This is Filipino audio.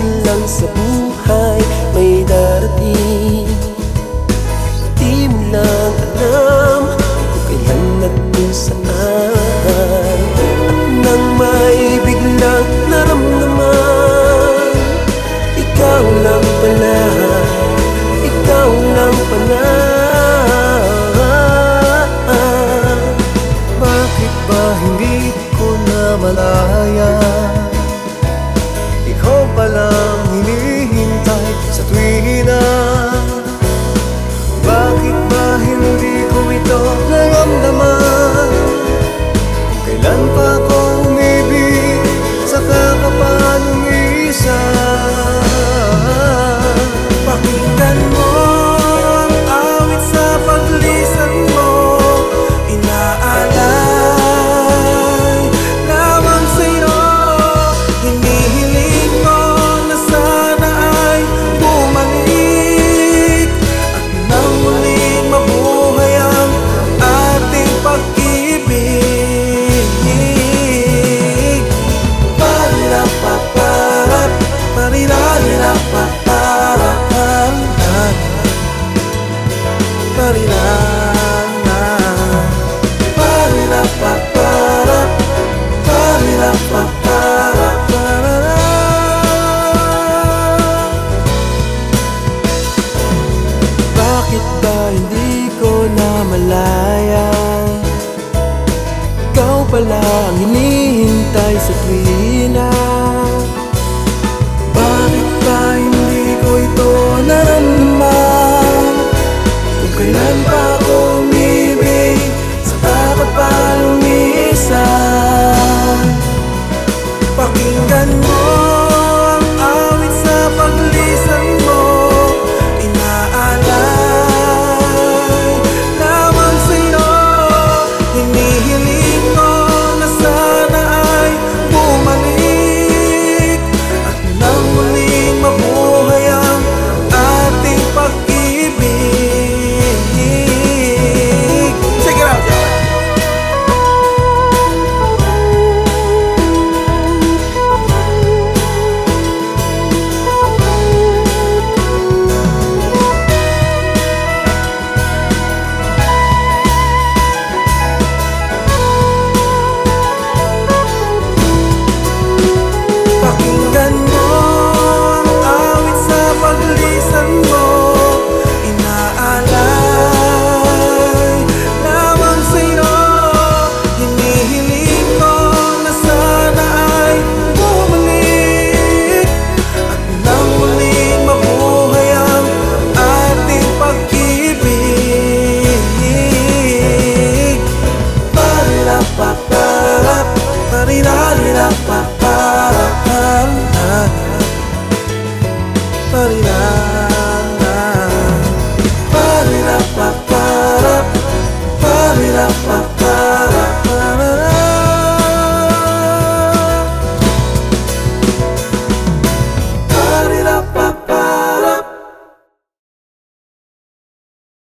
minsan lang sa buhay may darating. Di mo lang love sayang Ikaw pala ang hinihintay sa tuwina